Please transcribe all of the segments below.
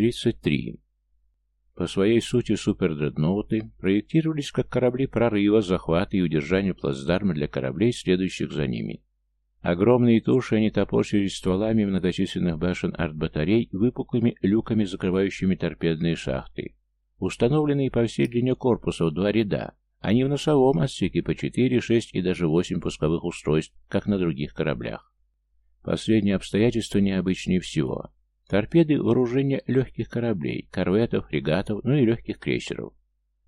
33. По своей сути супердредноуты проектировались как корабли прорыва, захвата и удержания плацдарма для кораблей, следующих за ними. Огромные туши они топорщились стволами многочисленных башен артбатарей, выпуклыми люками, закрывающими торпедные шахты. Установленные по всей длине корпуса в два ряда, они в носовом отсеке по 4, 6 и даже 8 пусковых устройств, как на других кораблях. Последнее обстоятельство необычнее всего. Торпеды – вооружение легких кораблей, корветов, фрегатов, ну и легких крейсеров.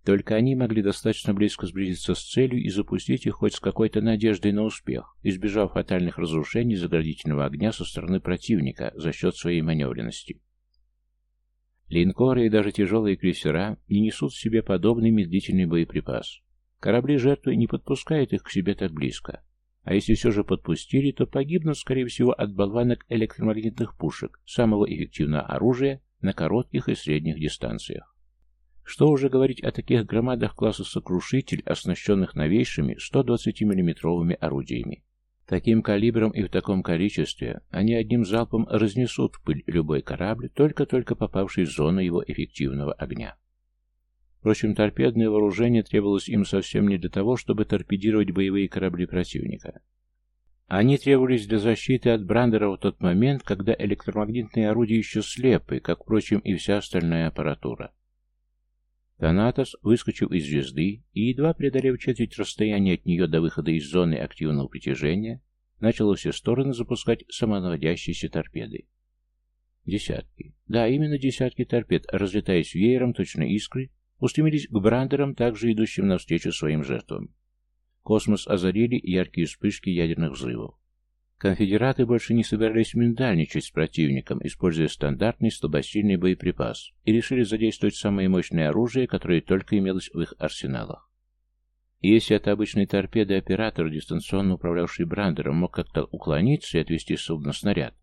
Только они могли достаточно близко сблизиться с целью и запустить их хоть с какой-то надеждой на успех, избежав фатальных разрушений заградительного огня со стороны противника за счет своей маневренности. Линкоры и даже тяжелые крейсера не несут в себе подобный медлительный боеприпас. Корабли жертвы не подпускают их к себе так близко. А если все же подпустили, то погибнут, скорее всего, от болванок электромагнитных пушек, самого эффективного оружия на коротких и средних дистанциях. Что уже говорить о таких громадах класса «Сокрушитель», оснащенных новейшими 120 миллиметровыми орудиями. Таким калибром и в таком количестве они одним залпом разнесут в пыль любой корабль, только-только попавший в зону его эффективного огня. Впрочем, торпедное вооружение требовалось им совсем не для того, чтобы торпедировать боевые корабли противника. Они требовались для защиты от Брандера в тот момент, когда электромагнитные орудия еще слепы, как, впрочем, и вся остальная аппаратура. Танатос выскочил из звезды и, едва преодолев четверть расстояния от нее до выхода из зоны активного притяжения, начал во все стороны запускать самонаводящиеся торпеды. Десятки. Да, именно десятки торпед, разлетаясь веером, точно искры, устремились к брандерам, также идущим навстречу своим жертвам. Космос озарили яркие вспышки ядерных взрывов. Конфедераты больше не собирались миндальничать с противником, используя стандартный слабосильный боеприпас, и решили задействовать самое мощное оружие, которое только имелось в их арсеналах. И если от обычной торпеды оператор, дистанционно управлявший брандером, мог как-то уклониться и отвести судно снаряд,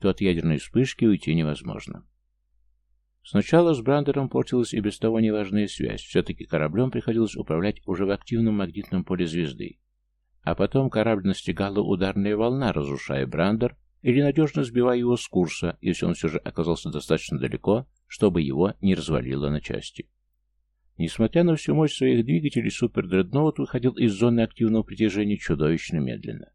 то от ядерной вспышки уйти невозможно. Сначала с брандером портилась и без того неважная связь, все-таки кораблем приходилось управлять уже в активном магнитном поле звезды, а потом корабль настигала ударная волна, разрушая брандер или надежно сбивая его с курса, если он все же оказался достаточно далеко, чтобы его не развалило на части. Несмотря на всю мощь своих двигателей, супер-дредноут выходил из зоны активного притяжения чудовищно медленно.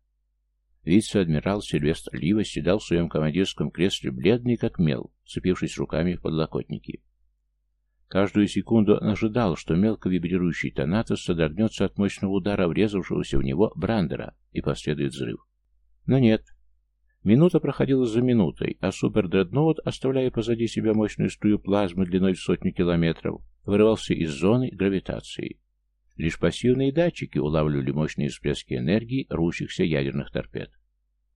Вице-адмирал Сильвестр Лива седал в своем командирском кресле, бледный как мел, цепившись руками в подлокотники. Каждую секунду он ожидал, что мелко вибрирующий Танатос содрогнется от мощного удара врезавшегося в него Брандера и последует взрыв. Но нет. Минута проходила за минутой, а супер-дредноут, оставляя позади себя мощную струю плазмы длиной в сотню километров, вырывался из зоны гравитации. Лишь пассивные датчики улавливали мощные всплески энергии рвущихся ядерных торпед.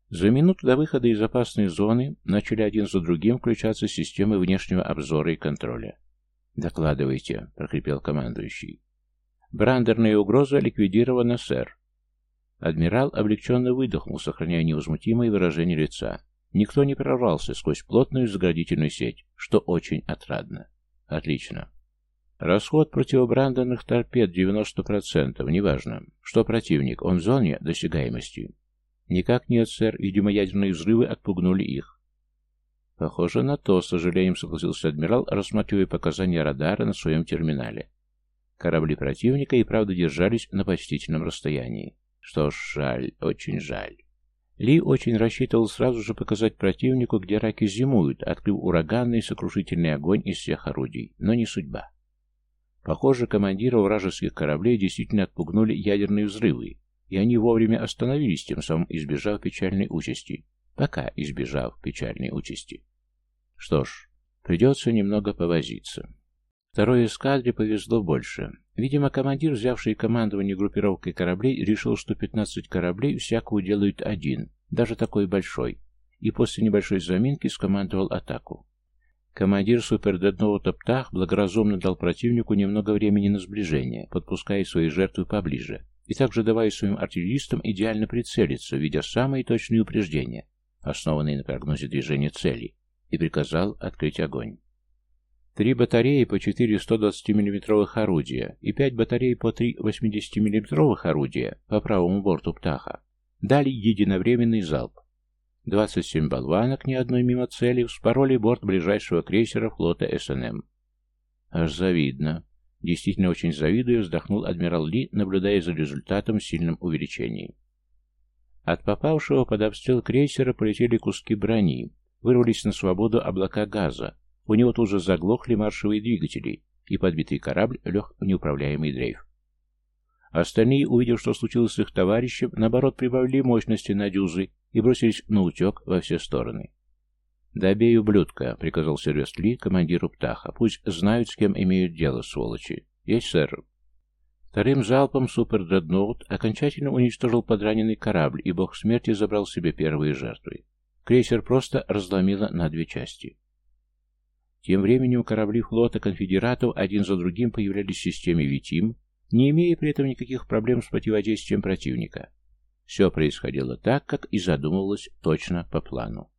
За минуту до выхода из опасной зоны начали один за другим включаться системы внешнего обзора и контроля. «Докладывайте», — прохрипел командующий. «Брандерная угроза ликвидирована, сэр». Адмирал облегченно выдохнул, сохраняя невозмутимое выражение лица. Никто не прорвался сквозь плотную заградительную сеть, что очень отрадно. Отлично. Расход противобрандерных торпед 90%, неважно. Что противник, он в зоне досягаемости? Никак нет, сэр, видимо, ядерные взрывы отпугнули их. Похоже на то, с сожалением согласился адмирал, рассматривая показания радара на своем терминале. Корабли противника и правда держались на почтительном расстоянии. Что ж, жаль, очень жаль. Ли очень рассчитывал сразу же показать противнику, где раки зимуют, открыв ураганный сокрушительный огонь из всех орудий, но не судьба. Похоже, командиров вражеских кораблей действительно отпугнули ядерные взрывы, и они вовремя остановились, тем самым избежав печальной участи. Пока избежав печальной участи. Что ж, придется немного повозиться. Второй эскадре повезло больше. Видимо, командир, взявший командование группировкой кораблей, решил, что 15 кораблей всякого делают один, даже такой большой, и после небольшой заминки скомандовал атаку. Командир супердедного Топтах благоразумно дал противнику немного времени на сближение, подпуская свои жертвы поближе, и также давая своим артиллеристам идеально прицелиться, видя самые точные упреждения, основанные на прогнозе движения целей, и приказал открыть огонь. Три батареи по четыре 120 миллиметровых орудия и пять батарей по три 80 миллиметровых орудия по правому борту «Птаха» дали единовременный залп. 27 болванок, ни одной мимо цели, вспороли борт ближайшего крейсера флота СНМ. Аж завидно. Действительно очень завидуя, вздохнул адмирал Ли, наблюдая за результатом в сильном увеличении. От попавшего под обстрел крейсера полетели куски брони, вырвались на свободу облака газа, у него тут же заглохли маршевые двигатели, и подбитый корабль лег в неуправляемый дрейф. Остальные, увидев, что случилось с их товарищем, наоборот прибавили мощности на дюзы и бросились на утек во все стороны. «Добей ублюдка», — приказал Сильвест Ли командиру Птаха. «Пусть знают, с кем имеют дело, сволочи». «Есть, сэр». Вторым залпом супер-дредноут окончательно уничтожил подраненный корабль, и бог смерти забрал себе первые жертвы. Крейсер просто разломило на две части. Тем временем корабли флота конфедератов один за другим появлялись в системе Витим, не имея при этом никаких проблем с противодействием противника. Все происходило так, как и задумывалось точно по плану.